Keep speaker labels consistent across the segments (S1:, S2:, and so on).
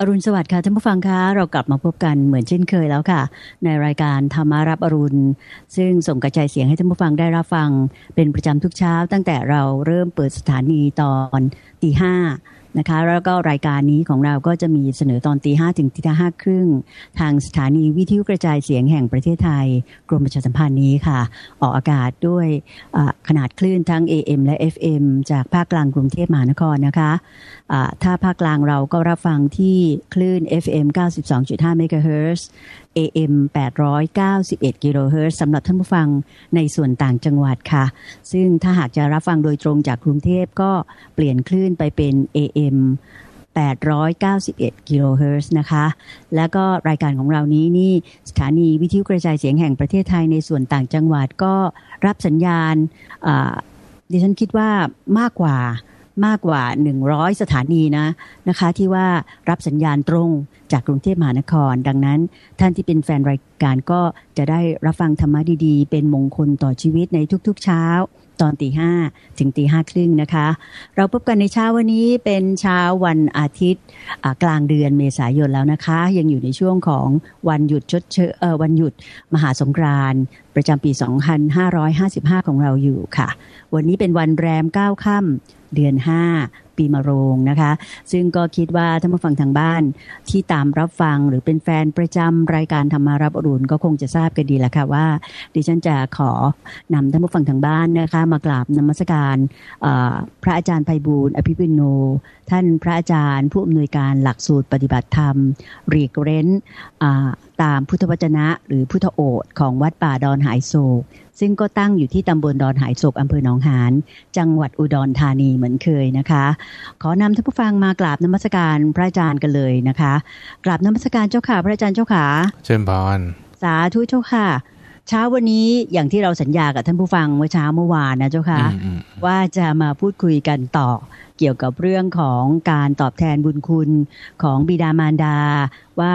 S1: อรุณสวัสดิ์ค่ะท่านผู้ฟังคะเรากลับมาพบกันเหมือนเช่นเคยแล้วค่ะ ในรายการธรรมารับอรุณ ซึ่งส่งกระจายเสียงให้ท่านผู้ฟังได้รับฟัง เป็นประจำทุกเช้า ตั้งแต่เราเริ่มเปิดสถานีตอนตีห้า นะคะ แล้วก็รายการนี้ของเราก็จะมีเสนอตอนตีห้ถึงตีห้าครึ่ง ทางสถานีวิทยุกระจายเสียงแห่งประเทศไทย กรมประชาสัมพันธ์นี้ค่ะ ออกอากาศด้วยขนาดคลื่นทั้ง AM และ FM จากภาคกลางกรุงเทพมหานครนะคะะถ้าภาคกลางเราก็รับฟังที่คลื่น FM 92.5 MHz AM 891กิโลเฮิรตซ์สำหรับท่านผู้ฟังในส่วนต่างจังหวัดค่ะ ซึ่งถ้าหากจะรับฟังโดยตรงจากกรุงเทพก็เปลี่ยนคลื่นไปเป็น AM 891 กิโลเฮิรตซ์นะคะ แล้วก็รายการของเรานี้นี่สถานีวิทยุกระจายเสียงแห่งประเทศไทยในส่วนต่างจังหวัดก็รับสัญญาณดิฉันคิดว่ามากกว่า มากกว่า 100 สถานีนะนะคะที่ว่ารับสัญญาณตรงจากกรุงเทพมหานคร ดังนั้น ท่านที่เป็นแฟนรายการก็จะได้รับฟังธรรมะดีๆ เป็นมงคลต่อชีวิตในทุกๆเช้า ตอนตีห้าถึงตีห้าครึ่งนะคะ เราพบกันในเช้าวันนี้เป็นเช้าวันอาทิตย์กลางเดือนเมษายนแล้วนะคะ ยังอยู่ในช่วงของวันหยุดชดเชยวันหยุดมหาสงกรานต์ประจำปี 2555 ของเราอยู่ค่ะ วันนี้เป็นวันแรม9ค่ำเดือน 5 ปีมะโรงนะคะ ซึ่งก็คิดว่าท่านผู้ฟังทางบ้านที่ตามรับฟังหรือเป็นแฟนประจำรายการธรรมารับอรุณก็คงจะทราบกันดีแล้วค่ะว่า ดิฉันจะขอนำท่านผู้ฟังทางบ้านนะคะมากราบนมัสการพระอาจารย์ไพบูลอภิปุโน ท่านพระอาจารย์ผู้อำนวยการหลักสูตรปฏิบัติธรรมรีเกรน ตามพุทธวจนะ หรือพุทธโอษของวัดป่าดอนหายโศก ซึ่งก็ตั้งอยู่ที่ตำบลดอนหายโศกอำเภอหนองหานจังหวัดอุดรธานีเหมือนเคยนะคะ ขอนำท่านผู้ฟังมากราบนมัสการพระอาจารย์กันเลยนะคะกราบนมัสการเจ้าค่ะพระอาจารย์เจ้าค่ะ
S2: เชิญพร
S1: สาธุเจ้าค่ะเช้าวันนี้อย่างที่เราสัญญากับท่านผู้ฟังเมื่อเช้าเมื่อวานนะเจ้าค่ะว่าจะมาพูดคุยกันต่อเกี่ยวกับเรื่องของการตอบแทนบุญคุณของบิดามารดาว่า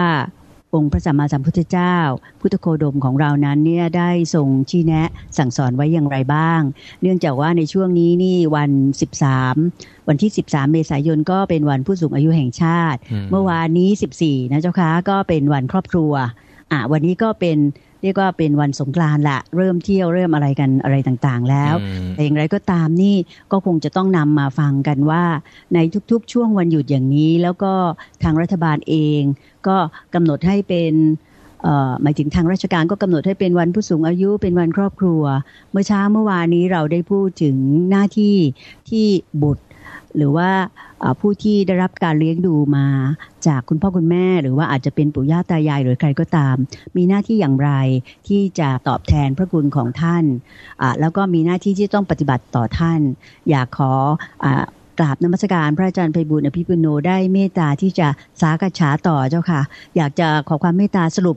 S1: องค์พระสัมมาสัมพุทธเจ้า พุทธโคดมของเรานั้นเนี่ยได้ทรงชี้แนะสั่งสอนไว้อย่างไรบ้าง เนื่องจากว่าในช่วงนี้นี่วัน 13 วันที่ 13 เมษายนก็เป็นวันผู้สูงอายุแห่งชาติ เมื่อวานนี้ 14 นะเจ้าคะก็เป็นวันครอบครัวอะวันนี้ก็เป็น เรียกว่าเป็นวันสงกรานต์ละเริ่มเที่ยวเริ่มอะไรกันอะไรต่างๆ แล้วแต่อย่างไรก็ตามนี่ก็คงจะต้องนำมาฟังกันว่า ในทุกๆ ช่วงวันหยุดอย่างนี้ แล้วก็ทางรัฐบาลเอง ก็กำหนดให้เป็นหมายถึงทางราชการก็กำหนดให้เป็นวันผู้สูงอายุเป็นวันครอบครัว เมื่อเช้าเมื่อวานนี้เราได้พูดถึงหน้าที่ที่บุตร หรือว่าผู้ที่ได้รับการเลี้ยงดูมาจากคุณพ่อคุณแม่ หรือว่าอาจจะเป็นปู่ย่าตายายหรือใครก็ตาม มีหน้าที่อย่างไรที่จะตอบแทนพระคุณของท่าน แล้วก็มีหน้าที่ที่ต้องปฏิบัติต่อท่าน อยากขอ กราบนมัสการพระอาจารย์ไพบุญอภิปุโนได้เมตตาที่จะสากฉาต่อเจ้าค่ะ อยากจะขอความเมตตาสรุป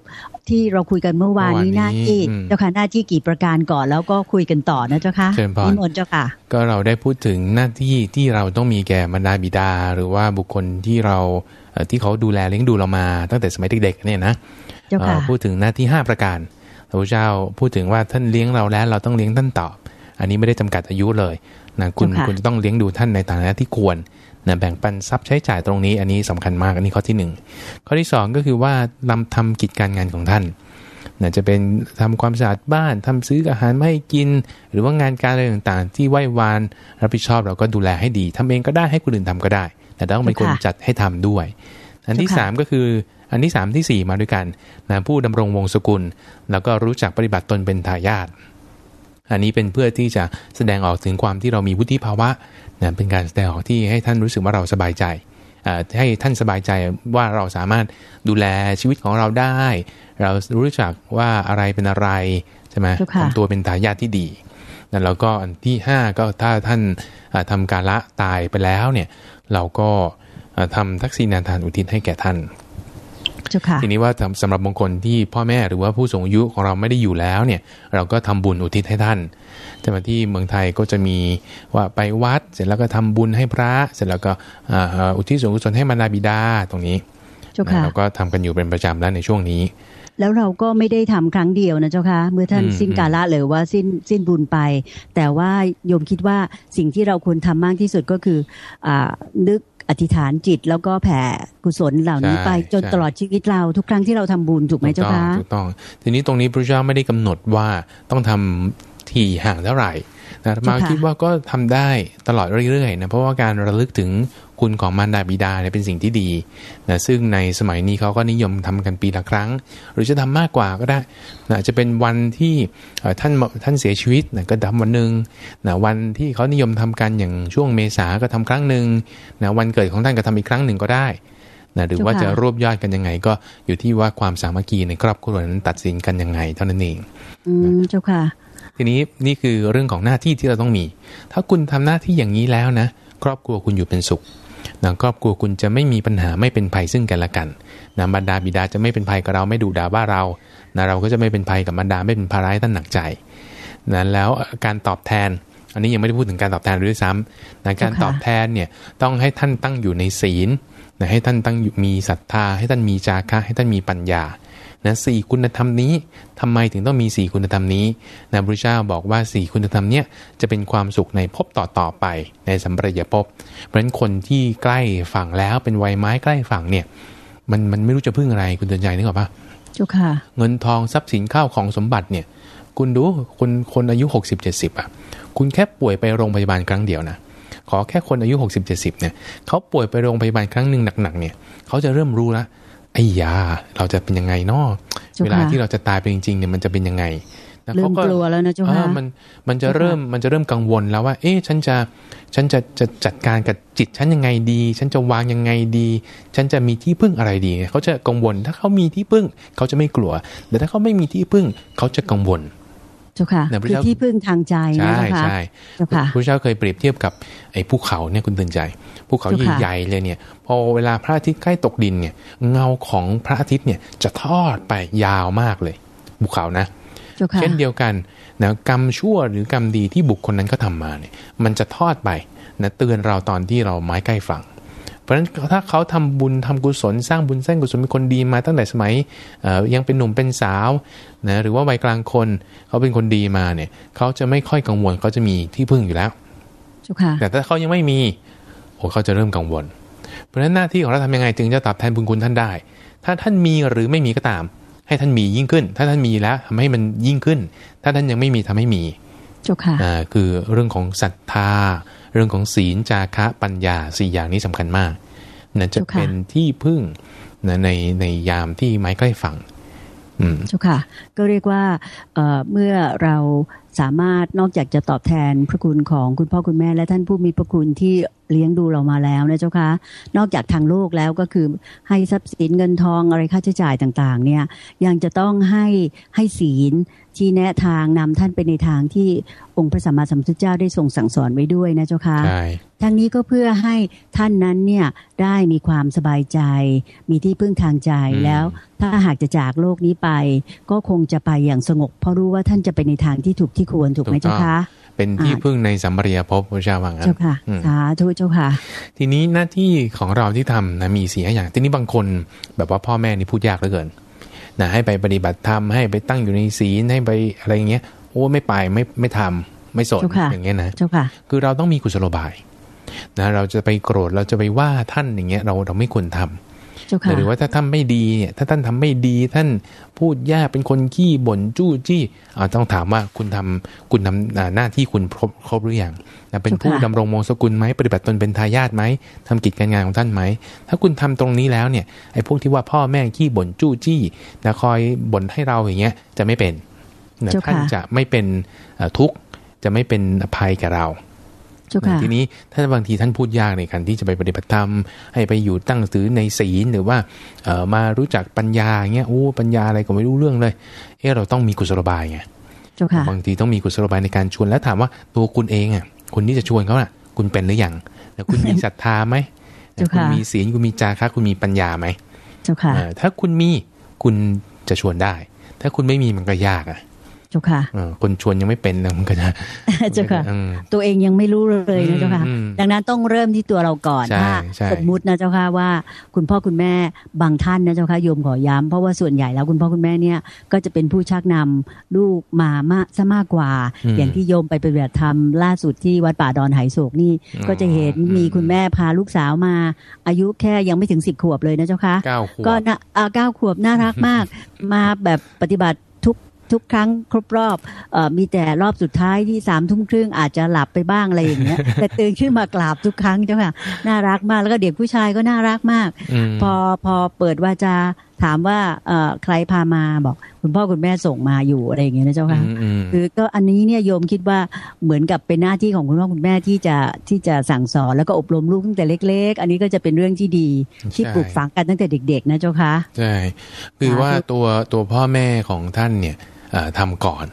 S1: ที่เราคุยกันเมื่อวานนี้หน้าที่เจ้าค่ะหน้าที่กี่ประการก่อนแล้วก็คุยกันต่อนะเจ้าค่ะนิมนต์เจ้าค่ะ
S2: ก็เราได้พูดถึงหน้าที่ที่เราต้องมีแก่บรรดาบิดา หรือว่าบุคคลที่เราที่เขาดูแลเลี้ยงดูเรามาตั้งแต่สมัยเด็กๆเนี่ยนะพูดถึงหน้าที่ 5 ประการพระพุทธเจ้าพูดถึงว่าท่านเลี้ยงเราแล้ว เราต้องเลี้ยงท่านตอบ อันนี้ไม่ได้จำกัดอายุเลยนะคุณคุณจะต้องเลี้ยงดูท่านในฐานะที่ควรนะแบ่งปันทรัพย์ใช้จ่ายตรงนี้ อันนี้สำคัญมากอันนี้ข้อที่ 1 ข้อที่ 2 ก็คือว่าลำทำกิจการงานของท่านนะจะเป็นทำความสะอาดบ้านทำซื้ออาหารไม่กิน หรือว่างานการอะไรต่างๆ ที่ไหว้วานรับผิดชอบเราก็ดูแลให้ดีทำเองก็ได้ให้คนอื่นทำก็ได้ แต่ต้องเป็นคนจัดให้ทำด้วย อันที่ 3 ก็คืออันที่ 3 ที่ 4 มาด้วยกันนะผู้ดำรงวงศกุล แล้วก็รู้จักปฏิบัติตนเป็นทายาท อันนี้เป็นเพื่อที่จะแสดงออกถึงความที่เรามีวุฒิภาวะนะเป็นการแสดงออกที่ให้ท่านรู้สึกว่าเราสบายใจให้ท่านสบายใจว่าเราสามารถดูแลชีวิตของเราได้ เรารู้จักว่าอะไรเป็นอะไรใช่ไหมทำตัวเป็นทายาทที่ดีแล้วก็อันที่ 5 ก็ถ้าท่านทำการละตายไปแล้วเนี่ยเราก็ทำทักษิณาทานอุทิศให้แก่ท่าน ทีนี้ว่าสำหรับบางคนที่พ่อแม่หรือว่าผู้สูงอายุของเราไม่ได้อยู่แล้วเนี่ย เราก็ทำบุญอุทิศให้ท่านแต่มาที่เมืองไทยก็จะมีว่าไปวัด เสร็จแล้วก็ทำบุญให้พระ เสร็จแล้วก็อุทิศส่วนกุศลให้มารดาบิดาตรงนี้เราก็ทำกันอยู่เป็นประจำแล้วในช่วงนี้
S1: แล้วเราก็ไม่ได้ทำครั้งเดียวนะเจ้าค่ะเมื่อท่านสิ้นกาละหรือว่าสิ้นสิ้นบุญไป แต่ว่าโยมคิดว่าสิ่งที่เราควรทำมากที่สุดก็คืออนึก อธิษฐานจิตแล้วก็แผ่กุศลเหล่านี้ไปจนตลอดชีวิตเราทุกครั้งที่เราทำบุญถูกไหมเจ้าคะ
S2: ถูกต้อง ทีนี้ตรงนี้พระเจ้าไม่ได้กำหนดว่าต้องทำที่ห่างเท่าไหร่นะมาคิดว่าก็ทำได้ตลอดเรื่อยๆนะเพราะว่าการระลึกถึง คุณของมารดาบิดาเนี่ยเป็นสิ่งที่ดีนะซึ่งในสมัยนี้เขาก็นิยมทำกันปีละครั้ง หรือจะทำมากกว่าก็ได้นะจะเป็นวันที่ท่านท่านเสียชีวิตนะก็ทำวันหนึ่งนะวันที่เขานิยมทำกันอย่างช่วงเมษาก็ทำครั้งหนึ่งนะวันเกิดของท่านก็ทำอีกครั้งหนึ่งก็ได้นะหรือว่าจะรวบยอดกันยังไง ก็อยู่ที่ว่าความสามัคคีในครอบครัวนั้นตัดสินกันยังไงเท่านั้นเอง
S1: อืมเจ้าค่ะ
S2: ทีนี้นี่คือเรื่องของหน้าที่ที่เราต้องมี ถ้าคุณทำหน้าที่อย่างนี้แล้วนะ ครอบครัวคุณอยู่เป็นสุข นะครอบครัวคุณจะไม่มีปัญหาไม่เป็นภัยซึ่งกันและกันนะบรรดาบิดาจะไม่เป็นภัยกับเราไม่ดูด่าว่าเรานะเราก็จะไม่เป็นภัยกับบรรดาไม่เป็นภาระให้ท่านหนักใจนะแล้วการตอบแทน อันนี้ยังไม่ได้พูดถึงการตอบแทนด้วยซ้ำนะการตอบแทนเนี่ยต้องให้ท่านตั้งอยู่ในศีลนะให้ท่านตั้งอยู่มีศรัทธา ให้ท่านมีจาคะ ให้ท่านมีปัญญา นะสี่คุณธรรมนี้ทำไมถึงต้องมีสี่คุณธรรมนี้นะพระเจ้าบอกว่าสี่คุณธรรมเนี้ยจะเป็นความสุขในภพต่อๆไปในสัมปรายภพเพราะฉะนั้นคนที่ใกล้ฝั่งแล้วเป็นวัยไม้ใกล้ฝั่งเนี่ย มันมันไม่รู้จะพึ่งอะไรคุณเตือนใจนึกออกปะ
S1: จุค่ะ
S2: เงินทองทรัพย์สินข้าวของสมบัติเนี่ย คุณดูคนคนอายุหกสิบเจ็ดสิบอะ คุณแค่ป่วยไปโรงพยาบาลครั้งเดียวนะขอแค่คนอายุหกสิบเจ็ดสิบเนี่ยเขาป่วยไปโรงพยาบาลครั้งหนึ่งหนักๆเนี่ยเขาจะเริ่มรู้แล้ว ไอ้ยาเราจะเป็นยังไงเนาะเวลาที่เราจะตายไปจริงๆเนี่ยมันจะเป็นยังไง
S1: เริ่มกลัวแล้วนะเจ้าค่ะ
S2: มันมันจะเริ่มมันจะเริ่มกังวลแล้วว่า เอ๊ะฉันจะฉันจะจะจัดการกับจิตฉันยังไงดี ฉันจะวางยังไงดี ฉันจะมีที่พึ่งอะไรดี เขาจะกังวล ถ้าเขามีที่พึ่ง เขาจะไม่กลัวแต่ถ้าเขาไม่มีที่พึ่ง เขาจะกังวล
S1: เจ้าค่ะคือที่พึ่งทางใจนะ
S2: เจ้าค่ะใช่เจ้าค่ะพระเจ้าเคยเปรียบเทียบกับไอ้ภูเขาเนี่ยคุณตื่นใจภูเขาใหญ่ๆเลยเนี่ย พอเวลาพระอาทิตย์ใกล้ตกดินเนี่ย เงาของพระอาทิตย์เนี่ยจะทอดไปยาวมากเลยภูเขานะเช่นเดียวกันนะกรรมชั่วหรือกรรมดีที่บุคคลนั้นก็ทำมาเนี่ย มันจะทอดไปนะเตือนเราตอนที่เราไม้ใกล้ฝั่ง เพราะฉะนั้นถ้าเขาทำบุญทำกุศลสร้างบุญสร้างกุศลเป็นคนดีมาตั้งแต่สมัยยังเป็นหนุ่มเป็นสาวนะหรือว่าวัยกลางคนเขาเป็นคนดีมาเนี่ยเขาจะไม่ค่อยกังวลเขาจะมีที่พึ่งอยู่แล้วแต่ถ้าเขายังไม่มีโอ้เขาจะเริ่มกังวล เพราะฉะนั้นหน้าที่ของเราทำยังไงจึงจะตอบแทนบุญคุณท่านได้ ถ้าท่านมีหรือไม่มีก็ตาม ให้ท่านมียิ่งขึ้น ถ้าท่านมีแล้วทำให้มันยิ่งขึ้น ถ้าท่านยังไม่มีทำให้มี
S1: จุค่ะ
S2: อ่าคือเรื่องของศรัทธาเรื่องของศีลจาคะปัญญาสี่อย่างนี้สำคัญมากนั่นจะเป็นที่พึ่งนะในในยามที่ไม้ใกล้ฝั่ง
S1: เจ้าค่ะ ก็เรียกว่าเเมื่อเราสามารถนอกจากจะตอบแทนพระคุณของคุณพ่อคุณแม่และท่านผู้มีพระคุณที่เลี้ยงดูเรามาแล้วนะเจ้าค่ะนอกจากทางโลกแล้วก็คือให้ทรัพย์สินเงินทองอะไรค่าใช้จ่ายต่าง ๆ เนี่ยยังจะต้องให้ให้ศีล ที่แนะทางนำท่านไปในทางที่องค์พระสัมมาสัมพุทธเจ้าได้ทรงสั่งสอนไว้ด้วยนะเจ้าค่ะทั้งนี้ก็เพื่อให้ท่านนั้นเนี่ยได้มีความสบายใจ มีที่พึ่งทางใจแล้ว ถ้าหากจะจากโลกนี้ไป ก็คงจะไปอย่างสงบ เพราะรู้ว่าท่านจะไปในทางที่ถูกที่ควรถูกไหมเจ้าคะ
S2: เป็นที่พึ่งในสัมปริยภพพระเจ้าวัง
S1: เจ้าค่ะสาธุเจ้าค่ะ
S2: ทีนี้หน้าที่ของเราที่ทำนะมีสีอย่าง ทีนี้บางคนแบบว่าพ่อแม่นี่พูดยากเหลือเกิน นะให้ไปปฏิบัติธรรมให้ไปตั้งอยู่ในศีลให้ไปอะไรอย่างเงี้ยโอ้ไม่ไปไม่ไม่ทำไม่สนอย่างเงี้ยนะคือเราต้องมีกุศโลบายนะเราจะไปโกรธเราจะไปว่าท่านอย่างเงี้ยเราเราไม่ควรทำ หรือว่าถ้าท่านไม่ดีเนี่ยถ้าท่านทำไม่ดีท่านพูดยากเป็นคนขี้บ่นจู้จี้เอาต้องถามว่าคุณทำคุณทำหน้าที่คุณครบครบหรือยังเป็นผู้ดำรงมงสกุลไหมปฏิบัติตนเป็นทายาทไหมทำกิจการงานของท่านไหม ถ้าคุณทำตรงนี้แล้วเนี่ยไอ้พวกที่ว่าพ่อแม่ขี้บ่นจู้จี้นะคอยบ่นให้เราอย่างเงี้ยจะไม่เป็นท่านจะไม่เป็นทุกข์จะไม่เป็นอภัยกับเรา ทีนี้ถ้าบางทีท่านพูดยากในการที่จะไปปฏิบัติธรรม ให้ไปอยู่ตั้งถือในศีลหรือว่าเออมารู้จักปัญญาเงี้ยโอ้ปัญญาอะไรก็ไม่รู้เรื่องเลยเออเราต้องมีกุศลบายไงบางทีต้องมีกุศลบายในการชวนแล้วถามว่าตัวคุณเองอะคุณที่จะชวนเขาอะ คุณเป็นหรือยังแล้วคุณมีศรัทธาไหมคุณมีศีลคุณมีจาระคุณมีปัญญาไหมถ้าคุณมีคุณจะชวนได้ ถ้าคุณไม่มีมันก็ยากอะ
S1: เจ้าค่ะ
S2: คนชวนยังไม่เป็นเลยมันก็จะ
S1: เจ้าค่ะ ตัวเองยังไม่รู้เลยนะเจ้าค่ะ ดังนั้นต้องเริ่มที่ตัวเราก่อนถ้าสมมุตินะเจ้าค่ะว่า คุณพ่อคุณแม่บางท่านนะเจ้าค่ะโยมขอย้ำเพราะว่าส่วนใหญ่แล้วคุณพ่อคุณแม่เนี่ยก็จะเป็นผู้ชักนำลูกมามากซะมากกว่า อย่างที่โยมไปปฏิบัติธรรมล่าสุดที่วัดป่าดอนไหโศกนี่ก็จะเห็นมีคุณแม่พาลูกสาวมา อายุแค่ยังไม่ถึงสิบขวบเลยนะเจ้าค่ะก็เก้าขวบน่ารักมาก มาแบบปฏิบัติ ทุกครั้งครบรอบอมีแต่รอบสุดท้ายที่สามทุ่มครึ่งอาจจะหลับไปบ้างอะไรอย่างเงี้ยแต่ตื่นขึ้นมากราบทุกครั้งเจ้าค่ะน่ารักมากแล้วก็เด็กผู้ชายก็น่ารักมาก พอพอเปิดว่าจะถามว่าเอ่อใครพามาบอก คุณพ่อคุณแม่ส่งมาอยู่อะไรอย่างเงี้ยนะเจ้าค่ะคือก็อันนี้เนี่ยโยมคิดว่าเหมือนกับเป็นหน้าที่ของคุณพ่อคุณแม่ที่จะที่จะสั่งสอนแล้วก็อบรมลูกตั้งแต่เล็ก ๆ อันนี้ก็จะเป็นเรื่องที่ดีที่ปลูกฝังกันตั้งแต่เด็ก ๆ นะเจ้าค่ะ
S2: ใช่คือว่าตัวตัวพ่อแม่ของท่านเนี่ย ทำก่อน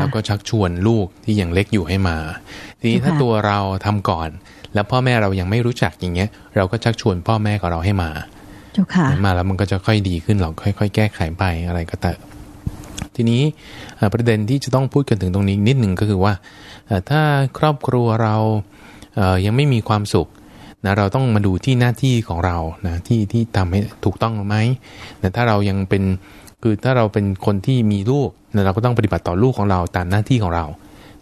S2: แล้วก็ชักชวนลูกที่ยังเล็กอยู่ให้มา ทีนี้ถ้าตัวเราทำก่อน แล้วพ่อแม่เรายังไม่รู้จักอย่างเงี้ย เราก็ชักชวนพ่อแม่ของเราให้มามาแล้วมันก็จะค่อยดีขึ้นเราค่อย ๆ แก้ไขไปอะไรก็แต่ทีนี้ประเด็นที่จะต้องพูดกันถึงตรงนี้นิดหนึ่งก็คือว่า ถ้าครอบครัวเรายังไม่มีความสุขนะเราต้องมาดูที่หน้าที่ของเรานะที่ที่ทำให้ถูกต้องไหมแต่ถ้าเรายังเป็น คือถ้าเราเป็นคนที่มีลูกเราก็ต้องปฏิบัติต่อลูกของเราตามหน้าที่ของเรา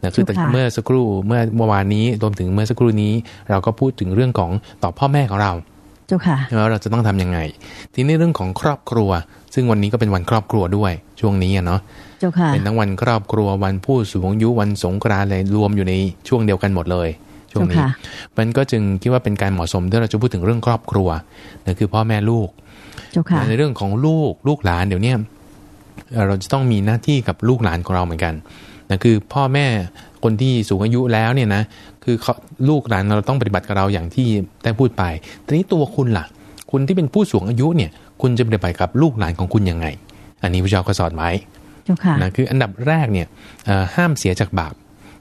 S2: นะคือแต่เมื่อสักครู่เมื่อเมื่อวานนี้รวมถึงเมื่อสักครู่นี้ เราก็พูดถึงเรื่องของต่อพ่อแม่ของเรา
S1: เจ้าค่ะ
S2: แล้วเราจะต้องทํำยังไง ทีนี้เรื่องของครอบครัว ซึ่งวันนี้ก็เป็นวันครอบครัวด้วยช่วงนี้เนาะ
S1: เจ้าค่ะ
S2: เป็นทั้งวันครอบครัววันผู้สูงอายุวันสงกรานต์เลยรวมอยู่ในช่วงเดียวกันหมดเลยช่วงนี้มันก็จึงคิดว่าเป็นการเหมาะสมที่เราจะพูดถึงเรื่องครอบครัวนั่นคือพ่อแม่ลูกในเรื่องของลูกลูกหลานเดี๋ยวนี้ เราจะต้องมีหน้าที่กับลูกหลานของเราเหมือนกันนะคือพ่อแม่คนที่สูงอายุแล้วเนี่ยนะคือลูกหลานเราต้องปฏิบัติกับเราอย่างที่ได้พูดไปทีนี้ตัวคุณล่ะ คุณที่เป็นผู้สูงอายุเนี่ย คุณจะปฏิบัติกับลูกหลานของคุณยังไง อันนี้พระเจ้าก็สอนไว้นะคืออันดับแรกเนี่ยห้ามเสียจากบาป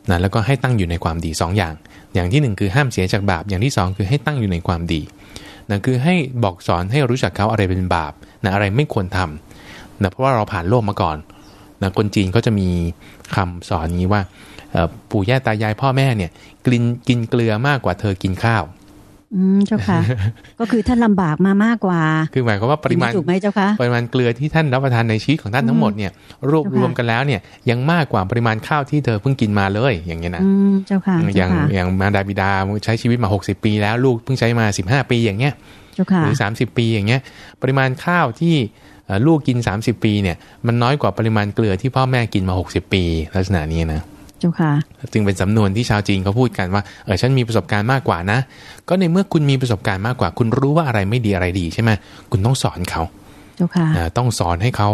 S2: นะแล้วก็ให้ตั้งอยู่ในความดี2ออย่าง อย่างที่ 1 คือห้ามเสียจากบาป อย่างที่ 2 คือให้ตั้งอยู่ในความดีนะคือให้บอกสอนให้รู้จักเขาอะไรเป็นบาปนะอะไรไม่ควรทำ นะเพราะว่าเราผ่านโลกมาก่อนนะคนจีนก็จะมีคำสอนนี้ว่าปู่ย่าตายายพ่อแม่เนี่ยกินกินเกลือมากกว่าเธอกินข้าว
S1: อืมเจ้าค่ะ ก็คือท่านลำบากมามากกว่า
S2: คือหมายความว่าปริมาณ
S1: ถูกไหมเจ้าค่ะ
S2: ปริมาณเกลือที่ท่านรับประทานในชีวิตของท่านทั้งหมดเนี่ยรวบรวมกันแล้วเนี่ยยังมากกว่าปริมาณข้าวที่เธอเพิ่งกินมาเลย อย่างเงี้ยนะ
S1: เจ้าค่ะ
S2: อย่างอย่างมาดาบิดาใช้ชีวิตมา 60 ปี แล้วลูกเพิ่งใช้มา 15 ปีอย่างเงี้ยหรือ30ปีอย่างเงี้ย ปริมาณข้าวที่ ลูกกิน 30 ปีเนี่ยมันน้อยกว่าปริมาณเกลือที่พ่อแม่กินมา 60 ปี ลักษณะนี้นะ
S1: เจ้าค่ะ
S2: จึงเป็นสำนวนที่ชาวจีนเขาพูดกันว่าเออฉันมีประสบการณ์มากกว่านะ ก็ในเมื่อคุณมีประสบการณ์มากกว่า คุณรู้ว่าอะไรไม่ดีอะไรดีใช่ไหมคุณต้องสอนเขา
S1: เจ้าค่ะ
S2: ต้องสอนให้เขา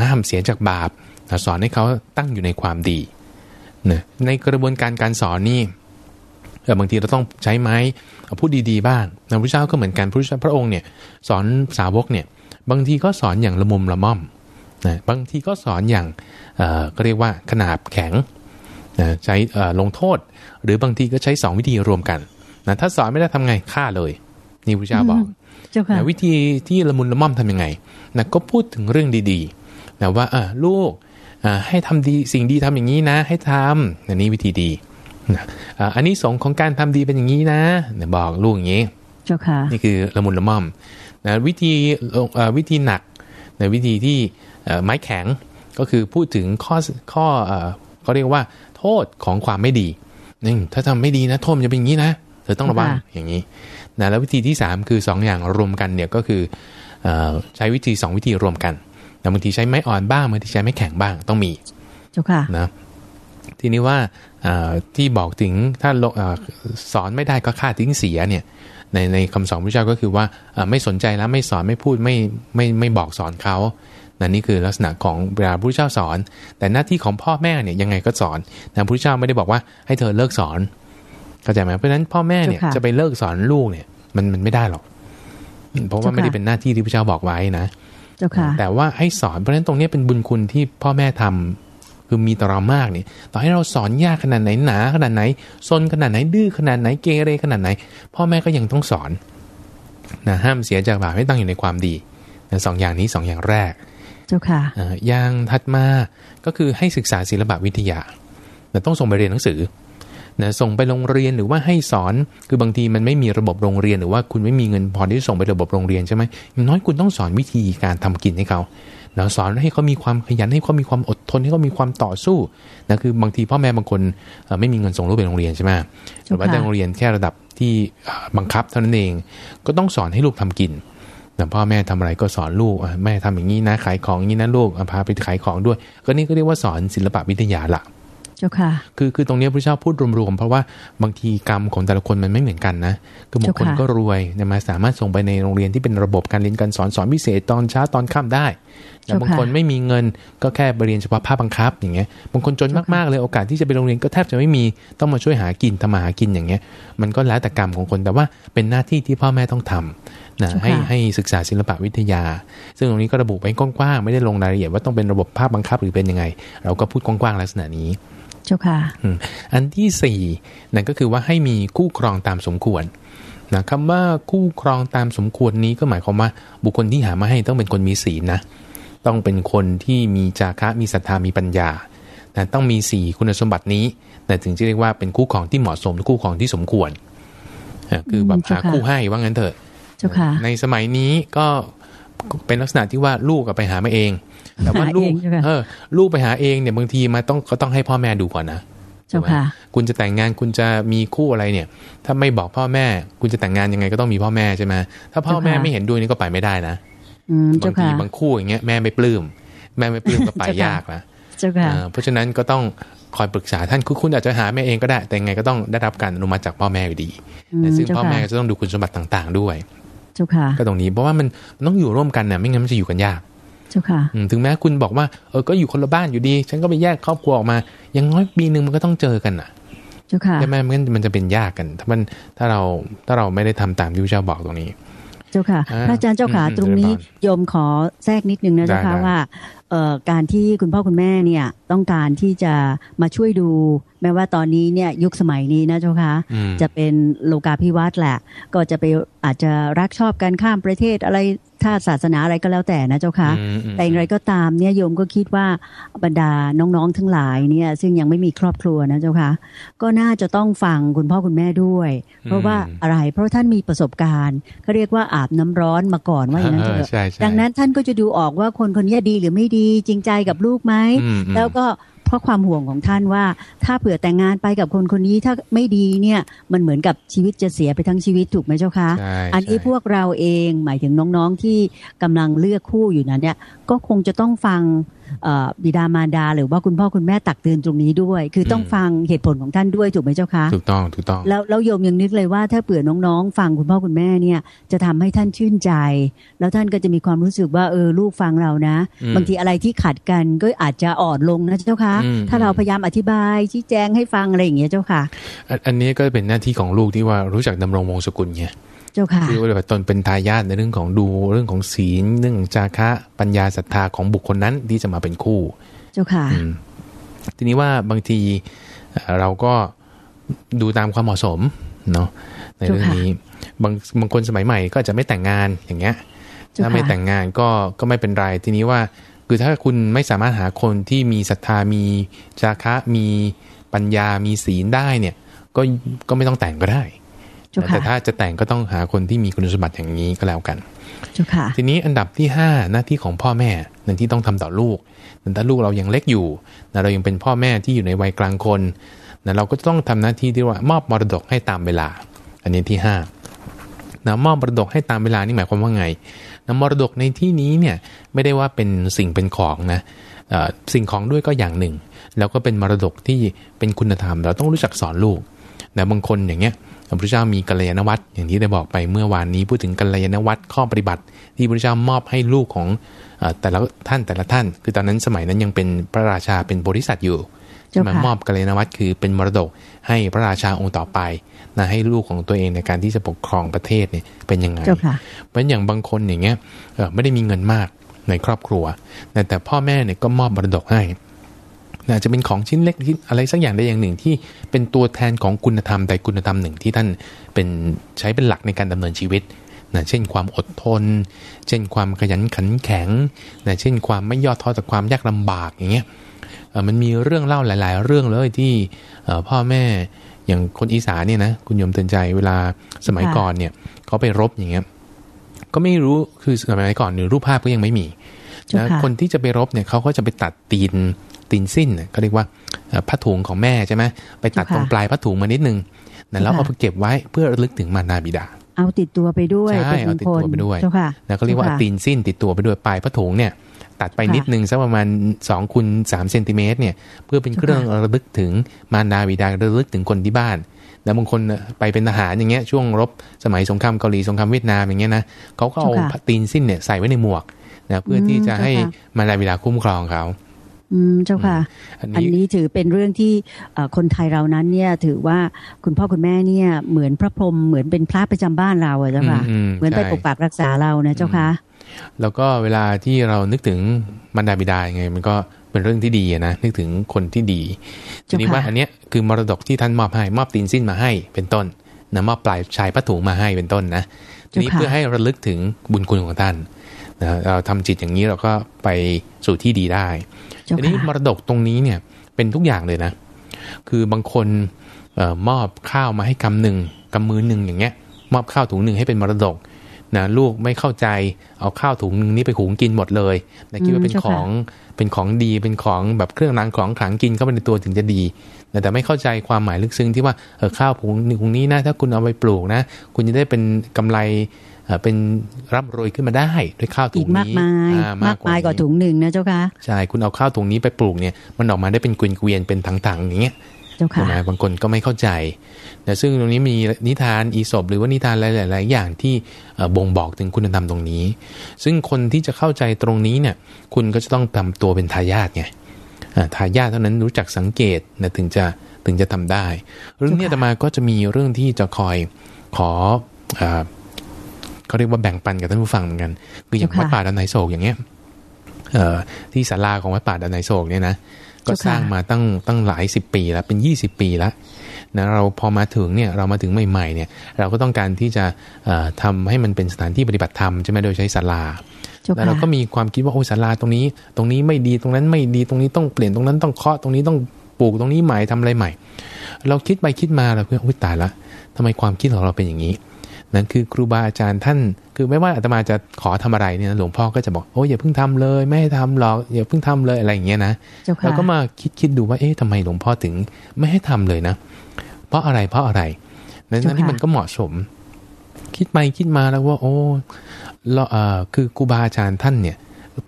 S2: ห้ามเสียจากบาปสอนให้เขาตั้งอยู่ในความดีนะในกระบวนการการสอนนี่บางทีเราต้องใช้ไม้พูดดีๆบ้างพระพุทธเจ้าก็เหมือนกันพระพุทธพระองค์เนี่ยสอนสาวกเนี่ย บางทีก็สอนอย่างละมุมละม่อมนะบางทีก็สอนอย่างก็เรียกว่าขนาบแข็งนะใช้ลงโทษ หรือบางทีก็ใช้ 2 วิธีรวมกันนะถ้าสอนไม่ได้ทำไงฆ่าเลย นี่พระเจ้าบอกนะวิธีที่ละมุนละม่อมทํำยังไงนะก็พูดถึงเรื่องดีๆนะว่าลูกให้ทำดีสิ่งดีทำอย่างนี้นะ ให้ทำอันนี้วิธีดีนะอันนี้สงของการทำดีเป็นอย่างนี้นะนะบอกลูกอย่างนี้นี่คือละมุนละม่อม นะวิธีวิธีหนักในวิธีที่ไม้แข็งก็คือพูดถึงข้อข้อเขาเรียกว่า โทษของความไม่ดีนี่ถ้าทำไม่ดีนะโทษจะเป็นอย่างนี้นะเธอต้องระวังอย่างนี้นะแล้ววิธีที่ 3 คือ 2 อย่างรวมกันเนี่ยก็คือใช้วิธี 2 วิธีรวมกันแต่บางทีใช้ไม้อ่อนบ้างบางทีใช้ไม้แข็งบ้างต้องมี
S1: เจ้าค่ะ
S2: นะทีนี้ว่าที่บอกถึงถ้าสอนไม่ได้ก็ฆ่าทิ้งเสียเนี่ย ในในคำสอนพระเจ้าก็คือว่าไม่สนใจแล้วไม่สอนไม่พูดไม่ไม่ไม่บอกสอนเขานั่นนี่คือลักษณะของเวลาพระเจ้าสอน แต่หน้าที่ของพ่อแม่เนี่ยยังไงก็สอนนะพระเจ้าไม่ได้บอกว่าให้เธอเลิกสอนเข้าใจไหมเพราะฉะนั้นพ่อแม่เนี่ยจะไปเลิกสอนลูกเนี่ยมันมันไม่ได้หรอก เพราะว่าไม่ได้เป็นหน้าที่ที่พระเจ้าบอกไว้นะแต่ว่าให้สอนเพราะฉะนั้นตรงนี้เป็นบุญคุณที่พ่อแม่ทำ คือมีต่อเรามากเนี่ยต่อให้เราสอนยากขนาดไหนหนาขนาดไหนซนขนาดไหนดื้อขนาดไหนเกเรขนาดไหน พ่อแม่ก็ยังต้องสอนนะห้ามเสียจากบาปให้ตั้งอยู่ในความดีนะสองอย่างนี้สองอย่างแรก
S1: เจ้าค่ะ
S2: อย่างถัดมาก็คือให้ศึกษาศิลปวิทยาแต่ต้องส่งไปเรียนหนังสือ นะส่งไปโรงเรียนหรือว่าให้สอน คือบางทีมันไม่มีระบบโรงเรียนหรือว่าคุณไม่มีเงินพอที่จะส่งไประบบโรงเรียนใช่ไหมอย่างน้อยคุณต้องสอนวิธีการทำกินให้เขาเราสอนให้เขามีความขยันให้เขามีความอดทนให้เขามีความต่อสู้นะคือบางทีพ่อแม่บางคนไม่มีเงินส่งลูกไปโรงเรียนใช่ไหมแต่ว่าในโรงเรียนแค่ระดับที่บังคับเท่านั้นเอง ก็ต้องสอนให้ลูกทำกินแต่พ่อแม่ทำอะไรก็สอนลูกแม่ทำอย่างนี้นะขายของอย่างนี้นะลูกพาไปขายของด้วย ก็นี่ก็เรียกว่าสอนศิลปะวิทยาละ
S1: เจ้าค่ะ
S2: คือคือตรงนี้พระเจ้าพูดรวมๆเพราะว่าบางทีกรรมของแต่ละคนมันไม่เหมือนกันนะคือบางคนก็รวยนะมาสามารถส่งไปในโรงเรียนที่เป็นระบบการเรียนการสอนสอนพิเศษตอนเช้าตอนค่ำได้แต่บางคนไม่มีเงินก็แค่ไปเรียนเฉพาะภาคบังคับอย่างเงี้ยบางคนจนมากๆเลยโอกาสที่จะไปโรงเรียนก็แทบจะไม่มีต้องมาช่วยหากินทำมาหากินอย่างเงี้ย มันก็แล้วแต่กรรมของคนแต่ว่าเป็นหน้าที่ที่พ่อแม่ต้องทำนะให้ให้ศึกษาศิลปวิทยา ซึ่งตรงนี้ก็ระบุไว้กว้างๆไม่ได้ลงรายละเอียดว่าต้องเป็นระบบภาคบังคับหรือเป็นยังไง เราก็พูดกว้างๆลักษณะนี้
S1: เจ้าค่ะ
S2: อันที่สี่นั่นก็คือว่าให้มีคู่ครองตามสมควรนะคำว่าคู่ครองตามสมควรนี้ก็หมายความว่า บุคคลที่หามาให้ต้องเป็นคนมีศีลนะ ต้องเป็นคนที่มีจาคะมีศรัทธามีปัญญานะต้องมีสี่คุณสมบัตินี้นะถึงจะเรียกว่าเป็นคู่ครองที่เหมาะสมคู่ครองที่สมควรคือแบบหาคู่ให้ว่างั้นเถอะในสมัยนี้ก็เป็นลักษณะที่ว่าลูกไปหามาเอง แต่ว่าลูกเออ ลูกไปหาเองเนี่ยบางทีมาต้องก็ต้องให้พ่อแม่ดูก่อนนะ
S1: ใช่ไหม
S2: คุณจะแต่งงานคุณจะมีคู่อะไรเนี่ย ถ้าไม่บอกพ่อแม่ คุณจะแต่งงานยังไงก็ต้องมีพ่อแม่ใช่ไหมถ้าพ่อแม่ไม่เห็นด้วยนี่ก็ไปไม่ได้นะบางทีบางคู่อย่างเงี้ยแม่ไม่ปลื้มแม่ไม่ปลื้มก็ไปยากนะเพราะฉะนั้นก็ต้องคอยปรึกษาท่านคือคุณอาจจะหาแม่เองก็ได้ แต่ไงก็ต้องได้รับการอนุมัติจากพ่อแม่อยู่ดี ซึ่งพ่อแม่ก็จะต้องดูคุณสมบัติต่าง ๆ ด้วยก็ตรงนี้เพราะว่ามันต้องอยู่ร่วมกันเนี่ยไม่งั้นมันจะอยู่กันยาก
S1: จ้าค่ะ
S2: ถึงแม้คุณบอกว่าเออก็อยู่คนละบ้านอยู่ดี ฉันก็ไปแยกครอบครัวออกมาอย่างน้อยปีหนึ่งมันก็ต้องเจอกันอะ
S1: เจ้าค่ะใช่
S2: ไหมมันมันจะเป็นยากกันถ้ามันถ้าเราถ้าเราไม่ได้ทำตามที่พระเจ้าบอกตรงนี้
S1: เจ้าค่ะ พระอาจารย์เจ้าค่ะตรงนี้โยมขอแทรกนิดนึงนะเจ้าค่ะว่าการที่คุณพ่อคุณแม่เนี่ยต้องการที่จะมาช่วยดู แม้ว่าตอนนี้เนี่ยยุคสมัยนี้นะเจ้าคะจะเป็นโลกาภิวัตน์แหละ ก็จะไปอาจจะรักชอบการข้ามประเทศอะไร ถ้าศาสนาอะไรก็แล้วแต่นะเจ้าคะแต่อย่างไรก็ตามเนี่ยโยมก็คิดว่าบรรดาน้องๆทั้งหลายเนี่ย ซึ่งยังไม่มีครอบครัวนะเจ้าคะก็น่าจะต้องฟังคุณพ่อคุณแม่ด้วย เพราะว่าอะไรเพราะท่านมีประสบการณ์เขาเรียกว่าอาบน้ำร้อนมาก่อนว่าอย่างนั้นเถอะดังนั้นท่านก็จะดูออกว่าคนคนนี้ดีหรือไม่ดีจริงใจกับลูกไหมแล้วก็เพ ราะความห่วงของท่านว่า ถ้าเผื่อแต่งงานไปกับคนคนนี้ถ้าไม่ดีเนี่ยมันเหมือนกับชีวิตจะเสียไปทั้งชีวิตถูกไหมเจ้าคะอันนี้พวกเราเองหมายถึงน้องๆที่กำลังเลือกคู่อยู่นั้นเนี่ยก็คงจะต้องฟังบิดามารดา หรือว่าคุณพ่อคุณแม่ตักเตือนตรงนี้ด้วย คือต้องฟังเหตุผลของท่านด้วยถูกไหมเจ้าคะ
S2: ถูกต้องถูกต้อง
S1: แล้วแล้วโยมยังนึกเลยว่าถ้าเผื่อน้องๆ ฟังคุณพ่อคุณแม่เนี่ยจะทำให้ท่านชื่นใจ แล้วท่านก็จะมีความรู้สึกว่าเออลูกฟังเรานะ บางทีอะไรที่ขัดกันก็อาจจะอ่อนลงนะเจ้าคะถ้าเราพยายามอธิบายชี้แจงให้ฟังอะไรอย่างเงี้ยเจ้าค่ะ
S2: อันนี้ก็เป็นหน้าที่ของลูกที่ว่ารู้จักดำรงวงศกุลไง
S1: เจ้าค่ะ
S2: คือว่าตนเป็นทายาทในเรื่องของดูเรื่องของศีลเรื่องจาคะปัญญาศรัทธาของบุคคลนั้นที่จะมาเป็นคู่
S1: เจ้าค่ะ
S2: ทีนี้ว่าบางทีเราก็ดูตามความเหมาะสมเนาะในเรื่องนี้บางบางคนสมัยใหม่ก็จะไม่แต่งงานอย่างเงี้ยถ้าไม่แต่งงานก็ก็ไม่เป็นไรทีนี้ว่าคือถ้าคุณไม่สามารถหาคนที่มีศรัทธามีจาคะมีปัญญามีศีลได้เนี่ย ก็ก็ไม่ต้องแต่งก็ได้ แต่ถ้าจะแต่งก็ต้องหาคนที่มีคุณสมบัติอย่างนี้ก็แล้วกันทีนี้อันดับที่ห้าหน้าที่ของพ่อแม่นั่นที่ต้องทำต่อลูกนั่นถ้าลูกเรายังเล็กอยู่นะเรายังเป็นพ่อแม่ที่อยู่ในวัยกลางคนนะเราก็ต้องทำหน้าที่ที่ว่ามอบมรดกให้ตามเวลา อันนี้ที่ห้านะมอบมรดกให้ตามเวลานี่หมายความว่าไงนะมรดกในที่นี้เนี่ยไม่ได้ว่าเป็นสิ่งเป็นของนะสิ่งของด้วยก็อย่างหนึ่ง แล้วก็เป็นมรดกที่เป็นคุณธรรม เราต้องรู้จักสอนลูกนะบางคนอย่างเงี้ย พระพุทธเจ้ามีกัลยาณวัตรอย่างที่ได้บอกไปเมื่อวานนี้พูดถึงกัลยาณวัตรข้อปฏิบัติ ที่พระพุทธเจ้ามอบให้ลูกของแต่ละท่านแต่ละท่าน คือตอนนั้นสมัยนั้นยังเป็นพระราชาเป็นบริษัทอยู่มามอบกัลยาณวัตรคือเป็นมรดกให้พระราชาองค์ต่อไปนะให้ลูกของตัวเองในการที่จะปกครองประเทศเนี่ยเป็นยังไงเพราะอย่างบางคนอย่างเงี้ยไม่ได้มีเงินมากในครอบครัว แต่พ่อแม่เนี่ยก็มอบมรดกให้ อาจจะเป็นของชิ้นเล็กที่อะไรสักอย่างใดอย่างหนึ่งที่เป็นตัวแทนของคุณธรรมใดคุณธรรมหนึ่งที่ท่านเป็นใช้เป็นหลักในการดำเนินชีวิตนะเช่นความอดทน เช่นความขยันขันแข็งนะเช่นความไม่ย่อท้อจากความยากลำบากอย่างเงี้ยมันมีเรื่องเล่าหลาย ๆ เรื่องเลยที่พ่อแม่อย่างคนอีสานเนี่ยนะคุณโยมเตือนใจเวลาสมัยก่อนเนี่ยเขาไปรบอย่างเงี้ยก็ไม่รู้คือสมัยก่อนหรือรูปภาพก็ยังไม่มีนะคนที่จะไปรบเนี่ยเขาก็จะไปตัดตีน ตีนสิ้นเขาเรียกว่าผ้าถุงของแม่ใช่ไหมไปตัดตรงปลายผ้าถุงมานิดนึงแล้วเอาไปเก็บไว้เพื่อระลึกถึงมารดาบิดา
S1: เอาติดตัวไปด้วย
S2: ใช่เอาติดตัวไปด้วยแล้วก็เรียกว่าตีนสิ้นติดตัวไปด้วยปลายผ้าถุงเนี่ย ตัดไปนิดนึงสักประมาณ2คูณสเซนติเมตรเนี่ยเพื่อเป็นเครื่องระลึกถึงมารดาบิดาระลึกถึงคนที่บ้านแล้วบางคนไปเป็นทหารอย่างเงี้ยช่วงรบสมัยสงครามเกาหลีสงครามเวียดนามอย่างเงี้ยนะเขาก็เอาตีนสิ้นเนี่ยใส่ไว้ในหมวกนะเพื่อที่จะให้มารดาบิดาคุ้มครองเขา
S1: อืมเจ้าค่ะ อันนี้ถือเป็นเรื่องที่คนไทยเรานั้นเนี่ยถือว่าคุณพ่อคุณแม่เนี่ยเหมือนพระพรหมเหมือนเป็นพระประจำบ้านเราอะเจ้าค่ะ เหมือนไปปกปักรักษาเรานะเจ้าค่ะ
S2: แล้วก็เวลาที่เรานึกถึงมารดาบิดาไง มันก็เป็นเรื่องที่ดีนะนึกถึงคนที่ดีทีนี้ว่าอันเนี้ยคือมรดกที่ท่านมอบให้มอบตีนสิ้นมาให้เป็นต้นนะมอบปลายชายพระถุงมาให้เป็นต้นนะทีนี้เพื่อให้ระลึกถึงบุญคุณของท่านนะเราทำจิตอย่างนี้เราก็ไปสู่ที่ดีได้ ทีนี้มรดกตรงนี้เนี่ยเป็นทุกอย่างเลยนะ คือบางคนออมอบข้าวมาให้กำหนึ่งกำมือหนึ่งอย่างเงี้ย มอบข้าวถุงหนึ่งให้เป็นมรดกนะลูกไม่เข้าใจเอาข้าวถุงนึงนี้ไปหุงกินหมดเลยนะคิดว่าเป็นของเป็นของดีเป็นของแบบเครื่องรางของขลังกินเข้าไปในตัวถึงจะดีแต่ไม่เข้าใจความหมายลึกซึ้งที่ว่าเออข้าวถุงถุงนี้นะถ้าคุณเอาไปปลูกนะ คุณจะได้เป็นกำไร เป็นร่ำรวยขึ้นมาได้ด้วยข้าวถุงนี้
S1: มากมายมากมายกว่าถุงหนึ่งนะเจ้าค่ะ
S2: ใช่คุณเอาข้าวถุงนี้ไปปลูกเนี่ยมันออกมาได้เป็นเกวียนเป็นถังๆอย่างเงี้ย
S1: เจ้าค่ะ
S2: บางคนก็ไม่เข้าใจนะซึ่งตรงนี้มีนิทานอีสบหรือว่านิทานหลาย ๆ อย่างที่บ่งบอกถึงคุณธรรมตรงนี้ ซึ่งคนที่จะเข้าใจตรงนี้เนี่ยคุณก็จะต้องทำตัวเป็นทายาทไงทายาทเท่านั้นรู้จักสังเกตนะถึงจะถึงจะทำได้ เรื่องนี้ตมาก็จะมีเรื่องที่จะคอยขอ เขาเรียกว่าแบ่งปันกับท่านผู้ฟังเหมือนกัน คืออย่างวัดป่าดอนไนโศกอย่างเงี้ยที่ศาลาของวัดป่าดอนไนโศกเนี่ยนะก็สร้างมาตั้งตั้งหลายสิบปีแล้วเป็นยี่สิบปีแล้วนะเราพอมาถึงเนี่ยเรามาถึงใหม่ๆเนี่ยเราก็ต้องการที่จะทำให้มันเป็นสถานที่ปฏิบัติธรรมใช่ไหมโดยใช้ศาลาแล้วเราก็มีความคิดว่าโอ้ศาลาตรงนี้ ตรงนี้ไม่ดีตรงนั้นไม่ดีตรงนี้ต้องเปลี่ยนตรงนั้นต้องเคาะตรงนี้ต้องปลูกตรงนี้ใหม่ทำอะไรใหม่ เราคิดไปคิดมาเราเพื่ออุ้ยตายละทำไมความคิดของเราเป็นอย่างนี้ นั่นคือครูบาอาจารย์ท่าน คือไม่ว่าอาตมาจะขอทำอะไรเนี่ยหลวงพ่อก็จะบอกโอ้อย่าเพิ่งทำเลย ไม่ให้ทำหรอกอย่าเพิ่งทำเลยอะไรอย่างเงี้ยนะเราก็มาคิดคิดดูว่าเอ๊ะทำไมหลวงพ่อถึงไม่ให้ทำเลยนะ เพราะอะไรเพราะอะไรนั้นที่มันก็เหมาะสม คิดไปคิดมาแล้วว่า โอ้เราเอ่อคือครูบาอาจารย์ท่านเนี่ย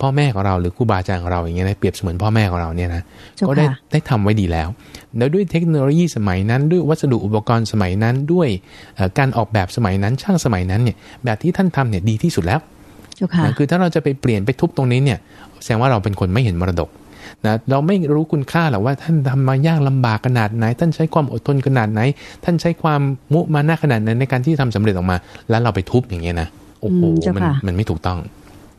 S2: พ่อแม่ของเราหรือครูบาอาจารย์ของเราอย่างเงี้ยนะเปรียบเสมือนพ่อแม่ของเราเนี่ยนะก็ได้ได้ทำไว้ดีแล้ว แล้วด้วยเทคโนโลยีสมัยนั้น ด้วยวัสดุอุปกรณ์สมัยนั้นด้วยการออกแบบสมัยนั้นช่างสมัยนั้นเนี่ยแบบที่ท่านทำเนี่ยดีที่สุดแล้วนะคือถ้าเราจะไปเปลี่ยนไปทุบตรงนี้เนี่ยแสดงว่าเราเป็นคนไม่เห็นมรดกนะเราไม่รู้คุณค่าหรอกว่าท่านทำมายากลำบากขนาดไหน ท่านใช้ความอดทนขนาดไหน ท่านใช้ความมุมานะขนาดไหนในการที่ทำสำเร็จออกมา แล้วเราไปทุบอย่างเงี้ยนะโอ้โหมันมันไม่ถูกต้อง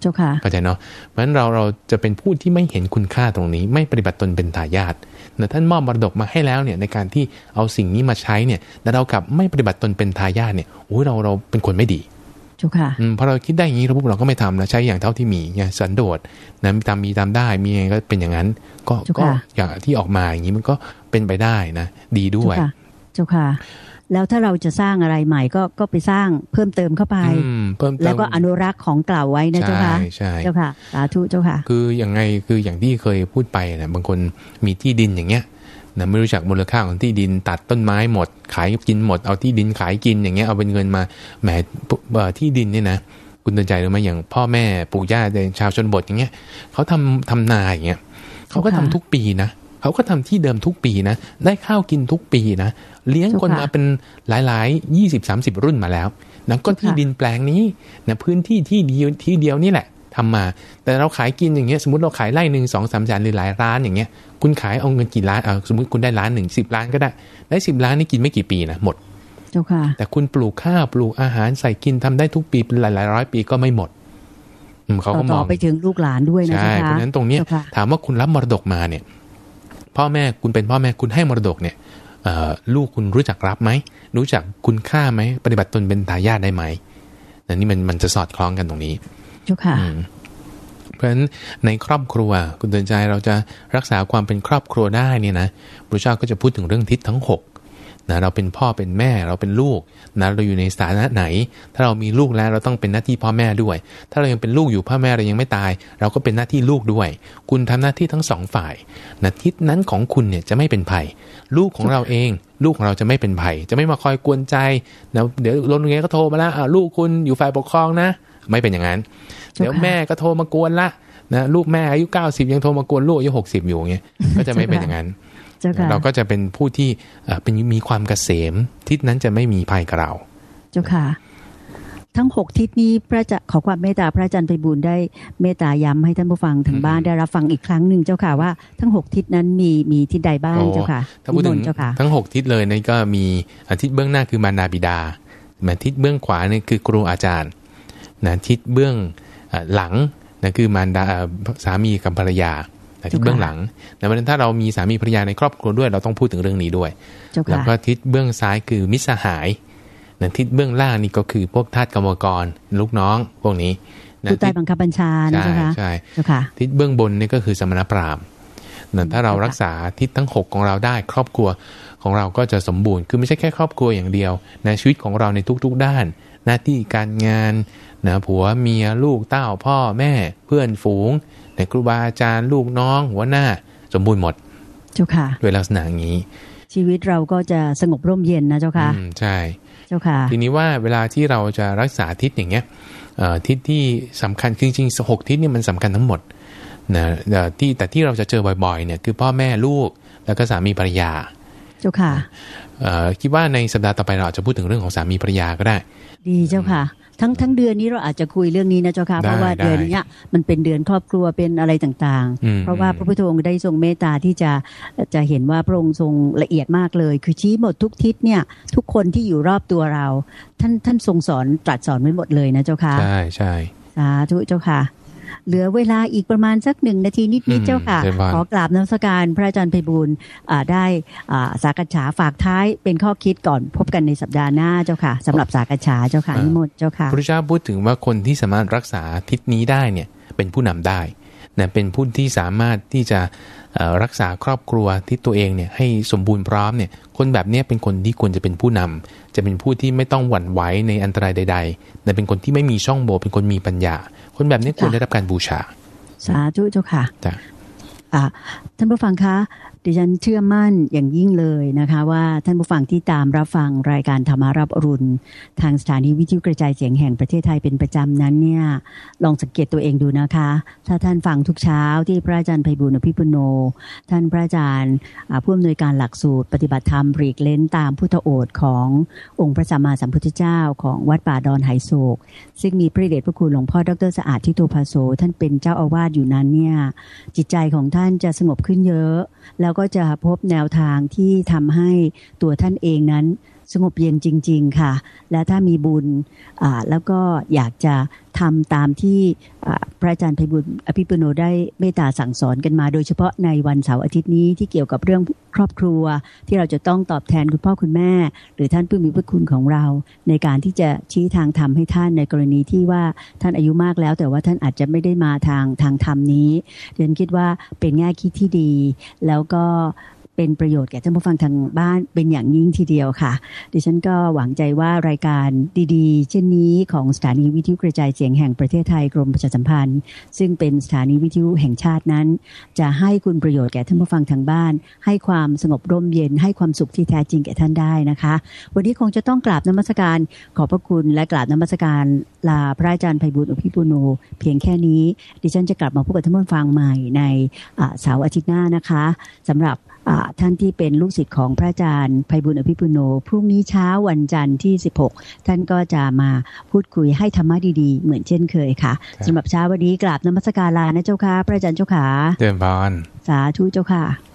S1: เจ้าค่ะ
S2: เข้าใจเนาะเพราะฉะนั้นเราเราจะเป็นผู้ที่ไม่เห็นคุณค่าตรงนี้ ไม่ปฏิบัติตนเป็นทายาทแต่ท่านมอบมรดกมาให้แล้วเนี่ยในการที่เอาสิ่งนี้มาใช้เนี่ยแต่เรากลับไม่ปฏิบัติตนเป็นทายาทเนี่ยโอ้ยเราเราเป็นคนไม่ดี
S1: เจ้าค่ะ
S2: อืมพอเราคิดได้อย่างนี้เราพวกเราก็ไม่ทำนะใช้อย่างเท่าที่มีเนี่ยสันโดษนะมีตามมีตามได้มีไงก็เป็นอย่างนั้น ก็ก็อย่างที่ออกมาอย่างนี้มันก็เป็นไปได้นะ ดีด้วย
S1: เจ้าค่ะ แล้วถ้าเราจะสร้างอะไรใหม่ก็ก็ไปสร้างเพิ่มเติมเข้าไปแล้วก็อนุรักษ์ของเก่าไว้นะเจ้าค่ะเจ้าค่ะสาธุเจ้าค่ะ
S2: คืออย่างไงคืออย่างที่เคยพูดไปนะบางคนมีที่ดินอย่างเงี้ยนะไม่รู้จักมูลค่าของที่ดินตัดต้นไม้หมด ขายกินหมดเอาที่ดินขายกินอย่างเงี้ยเอาเป็นเงินมาแหมที่ดินเนี่ยนะคุณตันใจหรือไม่อย่างพ่อแม่ปู่ย่าชาวชนบทอย่างเงี้ยเขาทำทำนาอย่างเงี้ยเขาก็ทำทุกปีนะ เขาก็ทำที่เดิมทุกปีนะ ได้ข้าวกินทุกปีนะ เลี้ยงคนมาเป็นหลายๆยี่สิบสามสิบรุ่นมาแล้วนะก็ที่ดินแปลงนี้นะพื้นที่ที่เดียวที่เดียวนี่แหละทำมา แต่เราขายกินอย่างเงี้ยสมมติเราขายไร่หนึ่งสองสามแสนหรือหลายร้านอย่างเงี้ย คุณขายเอาเงินกี่ล้านเออสมมติคุณได้ล้านหนึ่งสิบล้านก็ได้ ได้สิบล้านนี่กินไม่กี่ปีนะหมด
S1: เจ้าค่ะ
S2: แต่คุณปลูกข้าวปลูกอาหารใส่กินทำได้ทุกปีเป็นหลายหลายร้อยปีก็ไม่หมดเขาก็มอง
S1: ไปถึงลูกหลานด้วยนะใช่
S2: เพราะนั้นตรงเนี้ยถามว่าคุณรับมรดกมาเนี่ย พ่อแม่คุณเป็นพ่อแม่คุณให้มรดกเนี่ยลูกคุณรู้จักรับไหมรู้จักคุณค่าไหมปฏิบัติตนเป็นทายาทได้ไหมนั่นนี่มันมันจะสอดคล้องกันตรงนี้
S1: เจ้าค่ะ
S2: เพราะฉะนั้นในครอบครัวคุณเตือนใจเราจะรักษาความเป็นครอบครัวได้เนี่ยนะพระเจ้าก็จะพูดถึงเรื่องทิศทั้ง6 นะเราเป็นพ่อเป็นแม่เราเป็นลูกนะเราอยู่ในสถานะไหน ถ้าเรามีลูกแล้วเราต้องเป็นหน้าที่พ่อแม่ด้วย ถ้าเรายังเป็นลูกอยู่พ่อแม่เรายังไม่ตาย เราก็เป็นหน้าที่ลูกด้วย คุณทำหน้าที่ทั้งสองฝ่ายนะทิศนั้นของคุณเนี่ยจะไม่เป็นภัย ลูกของเราเอง ลูกของเราจะไม่เป็นภัย จะไม่มาคอยกวนใจนะเดี๋ยวรงเรียก็โทรมาล้วลูกคุณอยู่ฝ่ายปกครองนะ ไม่เป็นอย่างนั้น เดี๋ยวแม่ก็โทรมากวนละนะลูกแม่อายุเก้าสิบยังโทรมากวนลูกอายุหกสิบอยู่เงี้ยก็จะไม่เป็นอย่างนั้น เราก็จะเป็นผู้ที่เป็นมีความเกษมทิศนั้นจะไม่มีภัยกับเรา
S1: เจ้าค่ะ ทั้งหกทิศนี้พระจะขอความเมตตาพระอาจารย์ไปบุญได้เมตตาย้ำให้ท่านผู้ฟังทางบ้านได้รับฟังอีกครั้งหนึ่งเจ้าค่ะว่าทั้งหกทิศนั้นมีมีทิศใดบ้างเจ้าค่ะ
S2: ถ้าพูดถึงทั้งหกทิศเลยนี่ก็มีทิศเบื้องหน้าคือมารดาบิดามาทิศเบื้องขวานี่คือครูอาจารย์นะทิศเบื้องหลังนั่นคือมารดาสามีกับภรรยา ทิศเบื้องหลังแต่วันถ้าเรามีสามีภรรยาในครอบครัวด้วยเราต้องพูดถึงเรื่องนี้ด้วย แล้วก็ทิศเบื้องซ้ายคือมิสหายนั่นทิศเบื้องล่างนี่ก็คือพวกทาสกรรมกร ลูกน้องพวกนี้
S1: ผู้ใต้บังคับบัญชา
S2: ใช่ใช่ทิศเบื้องบนนี่ก็คือสมณพราหมณ์นั่นถ้าเรารักษาทิศทั้ง 6 ของเราได้ ครอบครัวของเราก็จะสมบูรณ์ คือไม่ใช่แค่ครอบครัวอย่างเดียวในชีวิตของเราในทุกๆด้าน หน้าที่การงานนะผัวเมียลูกเต้าพ่อแม่เพื่อนฝูง ในครูบาอาจารย์ลูกน้องหัวหน้า สมบูรณ์หมด
S1: เจ้าค่ะ
S2: ด้วยลักษณะอย่างนี้
S1: ชีวิตเราก็จะสงบร่มเย็นนะเจ้าค่ะ
S2: อืมใช่
S1: เจ้าค่ะ
S2: ทีนี้ว่าเวลาที่เราจะรักษาทิศอย่างเงี้ยทิศที่สำคัญจริงๆหกทิศนี่มันสำคัญทั้งหมดนะที่แต่ที่เราจะเจอบ่อยๆเนี่ยคือพ่อแม่ลูกแล้วก็สามีภรรยา
S1: เจ้าค่ะ
S2: คิดว่าในสัปดาห์ต่อไปเราจะพูดถึงเรื่องของสามีภรรยาก็ได้
S1: ดีเจ้าค่ะ ทั้งทั้งเดือนนี้เราอาจจะคุยเรื่องนี้นะเจ้าค่ะเพราะว่าเดือนนี้มันเป็นเดือนครอบครัวเป็นอะไรต่างๆ เพราะว่าพระพุทธองค์ได้ทรงเมตตาที่จะจะเห็นว่าพระองค์ทรงละเอียดมากเลย คือชี้หมดทุกทิศเนี่ยทุกคนที่อยู่รอบตัวเรา ท่านท่านทรงสอนตรัสสอนไว้หมดเลยนะเจ้าค่ะ
S2: ใช่ใช่
S1: สาธุเจ้าค่ะ เหลือเวลาอีกประมาณสักหนึ่งนาทีนิดๆเจ้าค่ะ ขอกราบน้ำสการพระอาจารย์ไพบูลได้สากฉาฝากท้ายเป็นข้อคิดก่อนพบกันในสัปดาห์หน้าเจ้าค่ะสำหรับสากฉาเจ้าค่ะนิมนต์เจ้าค่ะ
S2: พระเจ้าพูดถึงว่าคนที่สามารถรักษาทิศนี้ได้เนี่ยเป็นผู้นำได้นะเป็นผู้ที่สามารถที่จะรักษาครอบครัวที่ตัวเองเนี่ยให้สมบูรณ์พร้อมเนี่ยคนแบบนี้เป็นคนที่ควรจะเป็นผู้นำจะเป็นผู้ที่ไม่ต้องหวั่นไหวในอันตรายใดๆแต่เป็นคนที่ไม่มีช่องโหว่เป็นคนมีปัญญา คนแบบนี้ควรได้รับการบูชา
S1: สาธุเจ้าค่ะ
S2: จ้ะ
S1: ท่านผู้ฟังคะดิฉันเชื่อมั่นอย่างยิ่งเลยนะคะว่าท่านผู้ฟังที่ตามรับฟังรายการธรรมารับอรุณ ทางสถานีวิทยุกระจายเสียงแห่งประเทศไทยเป็นประจำนั้นเนี่ยลองสังเกตตัวเองดูนะคะ ถ้าท่านฟังทุกเช้าที่พระอาจารย์ไพบุญอภิปุโน ท่านพระอาจารย์ผู้อำนวยการหลักสูตร ปฏิบัติธรรมปรีกเล้นตามพุทธโอษขององค์พระสัมมาสัมพุทธเจ้าของวัดป่าดอนไหโศก ซึ่งมีพระเดชพระคุณหลวงพ่อดรสะอาดทิโตภาโสท่านเป็นเจ้าอาวาสอยู่นั้นเนี่ยจิตใจของท่านจะสงบขึ้นเยอะแล้วแล้วก็จะพบแนวทางที่ทำให้ตัวท่านเองนั้น สงบเย็นจริง ๆ ค่ะ และถ้ามีบุญแล้วก็อยากจะทำตามที่พระอาจารย์ไพบุญอภิปุโนได้เมตตาสั่งสอนกันมา โดยเฉพาะในวันเสาร์อาทิตย์นี้ที่เกี่ยวกับเรื่องครอบครัว ที่เราจะต้องตอบแทนคุณพ่อคุณแม่ หรือท่านผู้มีพระคุณของเรา ในการที่จะชี้ทางธรรมให้ท่านในกรณีที่ว่าท่านอายุมากแล้ว แต่ว่าท่านอาจจะไม่ได้มาทางทางธรรมนี้เดนคิดว่าเป็นแง่คิดที่ดี แล้วก็ เป็นประโยชน์แก่ท่านผู้ฟังทางบ้านเป็นอย่างยิ่งทีเดียวค่ะ ดิฉันก็หวังใจว่ารายการดีๆ เช่นนี้ของสถานีวิทยุกระจายเสียงแห่งประเทศไทยกรมประชาสัมพันธ์ ซึ่งเป็นสถานีวิทยุแห่งชาตินั้น จะให้คุณประโยชน์แก่ท่านผู้ฟังทางบ้าน ให้ความสงบร่มเย็นให้ความสุขที่แท้จริงแก่ท่านได้นะคะ วันนี้คงจะต้องกราบนมัสการขอบพระคุณและกราบนมัสการลาพระอาจารย์ไพบุญอภิปุโนเพียงแค่นี้ ดิฉันจะกลับมาพบกับท่านผู้ฟังใหม่ในเสาร์อาทิตย์หน้านะคะสำหรับ ท่านที่เป็นลูกศิษย์ของพระอาจารย์ไพบุญอภิปุโน พรุ่งนี้เช้าวันจันทร์ที่ 16 ท่านก็จะมาพูดคุยให้ธรรมะดีๆ เหมือนเช่นเคยค่ะสำหรับเช้าวันนี้กราบนมัสการลานะเจ้าค่ะ พระอาจารย์เจ้าค่ะ
S2: เดินบาน
S1: สาธุเจ้าค่ะ